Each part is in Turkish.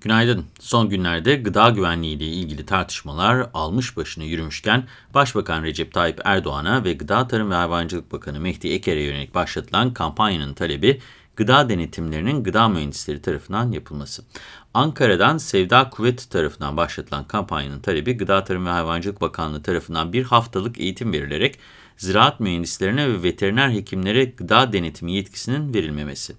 Günaydın. Son günlerde gıda güvenliği ile ilgili tartışmalar almış başını yürümüşken Başbakan Recep Tayyip Erdoğan'a ve Gıda Tarım ve Hayvancılık Bakanı Mehdi Eker'e yönelik başlatılan kampanyanın talebi gıda denetimlerinin gıda mühendisleri tarafından yapılması. Ankara'dan Sevda Kuvvet tarafından başlatılan kampanyanın talebi Gıda Tarım ve Hayvancılık Bakanlığı tarafından bir haftalık eğitim verilerek ziraat mühendislerine ve veteriner hekimlere gıda denetimi yetkisinin verilmemesi.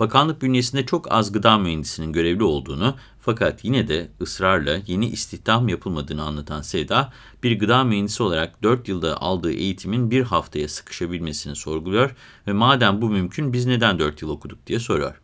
Bakanlık bünyesinde çok az gıda mühendisinin görevli olduğunu fakat yine de ısrarla yeni istihdam yapılmadığını anlatan Sevda, bir gıda mühendisi olarak 4 yılda aldığı eğitimin bir haftaya sıkışabilmesini sorguluyor ve madem bu mümkün biz neden 4 yıl okuduk diye soruyor.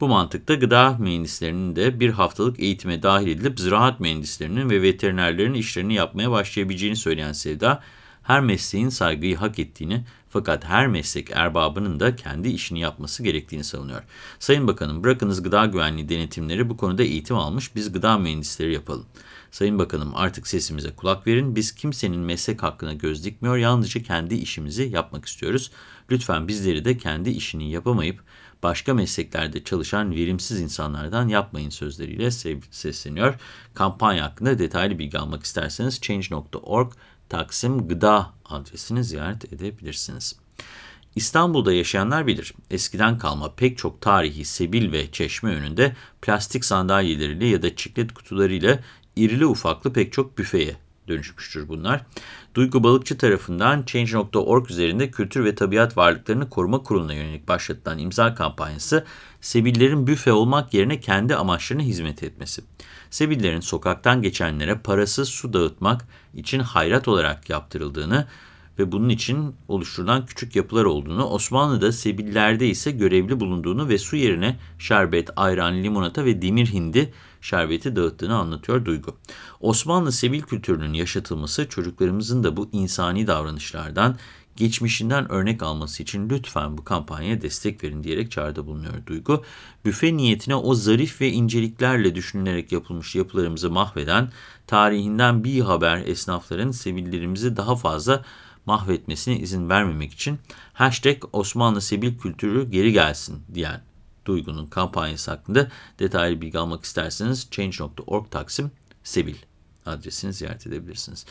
Bu mantıkta gıda mühendislerinin de bir haftalık eğitime dahil edilip ziraat mühendislerinin ve veterinerlerin işlerini yapmaya başlayabileceğini söyleyen Sevda, her mesleğin saygıyı hak ettiğini fakat her meslek erbabının da kendi işini yapması gerektiğini savunuyor. Sayın Bakanım bırakınız gıda güvenliği denetimleri bu konuda eğitim almış biz gıda mühendisleri yapalım. Sayın Bakanım artık sesimize kulak verin. Biz kimsenin meslek hakkına göz dikmiyor. Yalnızca kendi işimizi yapmak istiyoruz. Lütfen bizleri de kendi işini yapamayıp başka mesleklerde çalışan verimsiz insanlardan yapmayın sözleriyle sesleniyor. Kampanya hakkında detaylı bilgi almak isterseniz change.org Taksim Gıda adresini ziyaret edebilirsiniz. İstanbul'da yaşayanlar bilir. Eskiden kalma pek çok tarihi sebil ve çeşme önünde plastik sandalyeleriyle ya da çiklet kutularıyla irili ufaklı pek çok büfeye dönüşmüştür bunlar. Duygu Balıkçı tarafından Change.org üzerinde Kültür ve Tabiat Varlıklarını Koruma Kurulu'na yönelik başlatılan imza kampanyası, sebillerin büfe olmak yerine kendi amaçlarına hizmet etmesi. Sebillerin sokaktan geçenlere parasız su dağıtmak için hayrat olarak yaptırıldığını ve bunun için oluşturulan küçük yapılar olduğunu, Osmanlı'da sebillerde ise görevli bulunduğunu ve su yerine şerbet, ayran, limonata ve demir hindi şerbeti dağıttığını anlatıyor Duygu. Osmanlı sebil kültürünün yaşatılması çocuklarımızın da bu insani davranışlardan geçmişinden örnek alması için lütfen bu kampanyaya destek verin diyerek çağrıda bulunuyor Duygu. Büfe niyetine o zarif ve inceliklerle düşünülerek yapılmış yapılarımızı mahveden, tarihinden bir haber esnafların sebillerimizi daha fazla mahvetmesine izin vermemek için hashtag Osmanlı Sebil Kültürü geri gelsin diyen Duygu'nun kampanyası hakkında detaylı bilgi almak isterseniz change.org taksim sebil adresini ziyaret edebilirsiniz.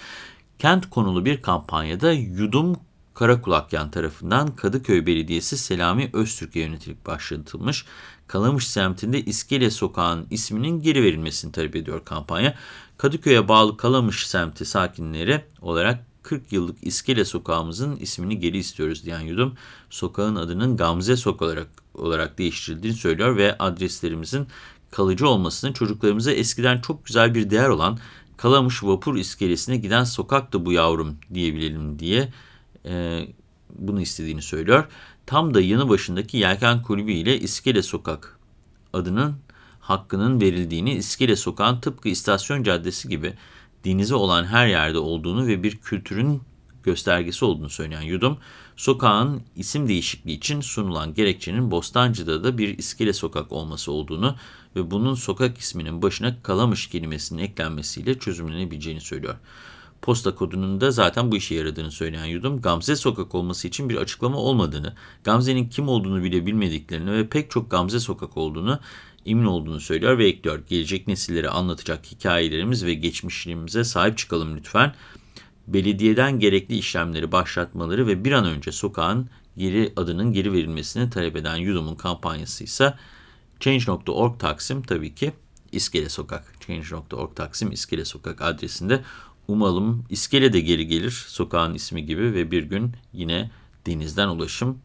Kent konulu bir kampanyada Yudum Karakulakyan tarafından Kadıköy Belediyesi Selami Öztürk'e yönetilip başlatılmış Kalamış semtinde İskele Sokağı'nın isminin geri verilmesini talep ediyor kampanya. Kadıköy'e bağlı Kalamış semti sakinleri olarak 40 yıllık İskele Sokağımızın ismini geri istiyoruz diyen Yudum, sokağın adının Gamze Sokak olarak, olarak değiştirildiğini söylüyor ve adreslerimizin kalıcı olmasını çocuklarımıza eskiden çok güzel bir değer olan Kalamış Vapur iskelesine giden sokak da bu yavrum diyebilelim diye e, bunu istediğini söylüyor. Tam da yanı başındaki Yelken Kulübü ile İskele Sokak adının hakkının verildiğini, İskele Sokağın tıpkı istasyon caddesi gibi denize olan her yerde olduğunu ve bir kültürün göstergesi olduğunu söyleyen Yudum, sokağın isim değişikliği için sunulan gerekçenin Bostancı'da da bir iskele sokak olması olduğunu ve bunun sokak isminin başına kalamış kelimesinin eklenmesiyle çözümlenebileceğini söylüyor. Posta kodunun da zaten bu işe yaradığını söyleyen Yudum, Gamze Sokak olması için bir açıklama olmadığını, Gamze'nin kim olduğunu bile bilmediklerini ve pek çok Gamze Sokak olduğunu emin olduğunu söylüyor ve ekliyor. Gelecek nesillere anlatacak hikayelerimiz ve geçmişliğimize sahip çıkalım lütfen. Belediyeden gerekli işlemleri başlatmaları ve bir an önce sokağın geri adının geri verilmesini talep eden Yudum'un kampanyası ise Change.org Taksim tabii ki İskele Sokak. Change.org Taksim İskele Sokak adresinde umalım İskele de geri gelir sokağın ismi gibi ve bir gün yine denizden ulaşım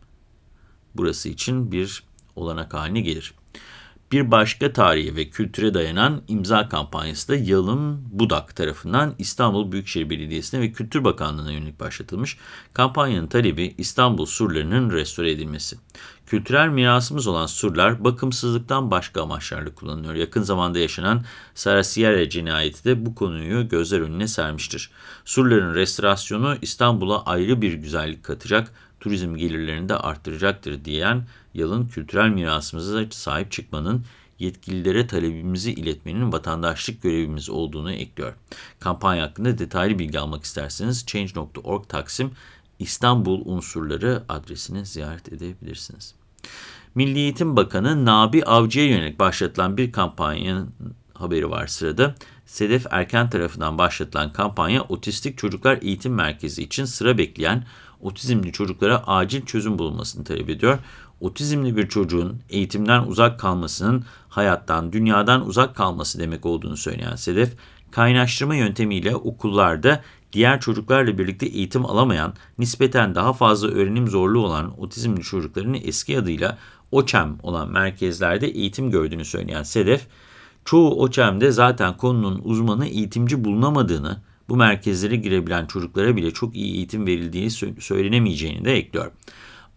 burası için bir olanak haline gelir. Bir başka tarihe ve kültüre dayanan imza kampanyası da Yalın Budak tarafından İstanbul Büyükşehir Belediyesi'ne ve Kültür Bakanlığı'na yönelik başlatılmış. Kampanyanın talebi İstanbul surlarının restore edilmesi. Kültürel mirasımız olan surlar bakımsızlıktan başka amaçlarla kullanılıyor. Yakın zamanda yaşanan Sarasiyer cinayeti de bu konuyu gözler önüne sermiştir. Surların restorasyonu İstanbul'a ayrı bir güzellik katacak, turizm gelirlerini de arttıracaktır diyen Yalın kültürel mirasımıza sahip çıkmanın yetkililere talebimizi iletmenin vatandaşlık görevimiz olduğunu ekliyor. Kampanya hakkında detaylı bilgi almak isterseniz change.org Taksim İstanbul unsurları adresini ziyaret edebilirsiniz. Milli Eğitim Bakanı Nabi Avcı'ya yönelik başlatılan bir kampanyanın haberi var sırada. Sedef Erken tarafından başlatılan kampanya otistik çocuklar eğitim merkezi için sıra bekleyen otizmli çocuklara acil çözüm bulunmasını talep ediyor. Otizmli bir çocuğun eğitimden uzak kalmasının hayattan, dünyadan uzak kalması demek olduğunu söyleyen Sedef, kaynaştırma yöntemiyle okullarda diğer çocuklarla birlikte eğitim alamayan, nispeten daha fazla öğrenim zorluğu olan otizmli çocukların eski adıyla OÇEM olan merkezlerde eğitim gördüğünü söyleyen Sedef, çoğu OÇEM'de zaten konunun uzmanı eğitimci bulunamadığını, bu merkezlere girebilen çocuklara bile çok iyi eğitim verildiğini söylenemeyeceğini de ekliyor.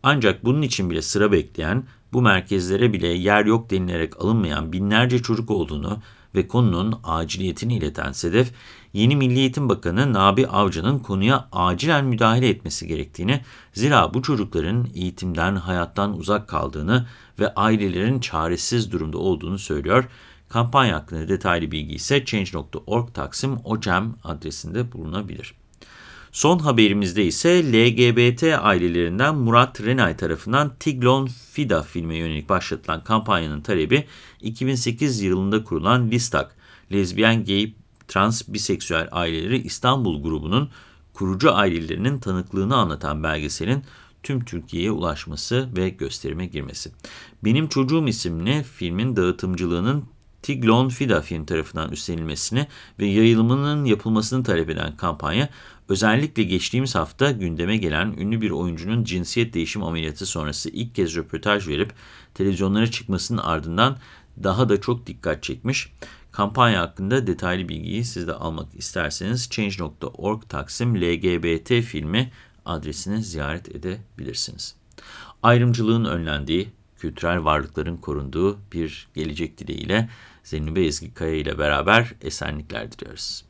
Ancak bunun için bile sıra bekleyen, bu merkezlere bile yer yok denilerek alınmayan binlerce çocuk olduğunu ve konunun aciliyetini ileten Sedef, yeni Milli Eğitim Bakanı Nabi Avcı'nın konuya acilen müdahale etmesi gerektiğini, zira bu çocukların eğitimden, hayattan uzak kaldığını ve ailelerin çaresiz durumda olduğunu söylüyor. Kampanya hakkında detaylı bilgi ise change.org taksim ocem adresinde bulunabilir. Son haberimizde ise LGBT ailelerinden Murat Renay tarafından Tiglon Fida filme yönelik başlatılan kampanyanın talebi 2008 yılında kurulan Listak, lezbiyen, gay, trans, biseksüel aileleri İstanbul grubunun kurucu ailelerinin tanıklığını anlatan belgeselin tüm Türkiye'ye ulaşması ve gösterime girmesi. Benim Çocuğum isimli filmin dağıtımcılığının Tiglon Fida film tarafından üstlenilmesini ve yayılımının yapılmasını talep eden kampanya, özellikle geçtiğimiz hafta gündeme gelen ünlü bir oyuncunun cinsiyet değişim ameliyatı sonrası ilk kez röportaj verip televizyonlara çıkmasının ardından daha da çok dikkat çekmiş. Kampanya hakkında detaylı bilgiyi siz de almak isterseniz change.org taksim lgbt filmi adresini ziyaret edebilirsiniz. Ayrımcılığın önlendiği, kültürel varlıkların korunduğu bir gelecek dileğiyle Zeynep Ezgi Kaya ile beraber esenlikler diliyoruz.